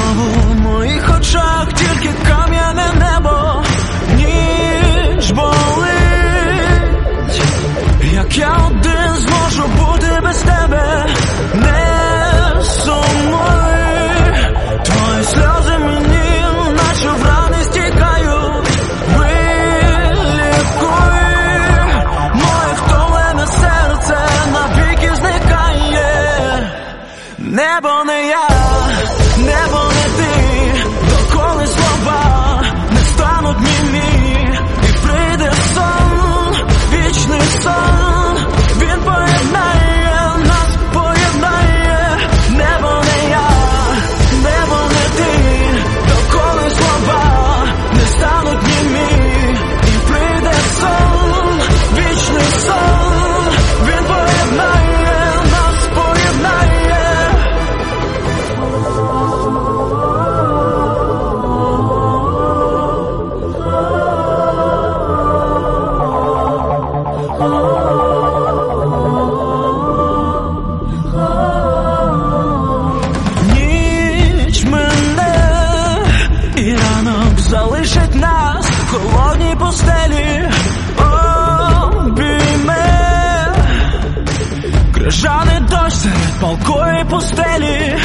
знову в моїх очах тільки кам'яне небо, ніч болить, як я один зможу бути без тебе, не сумуй. Твої сльози мені, наче в рани стікають, вилікуй моє втомлене серце навіки зникає, небо. Ніч мене і ранок залишить нас в холодній пустелі, Обійме крижаний дощ серед палкої пустелі.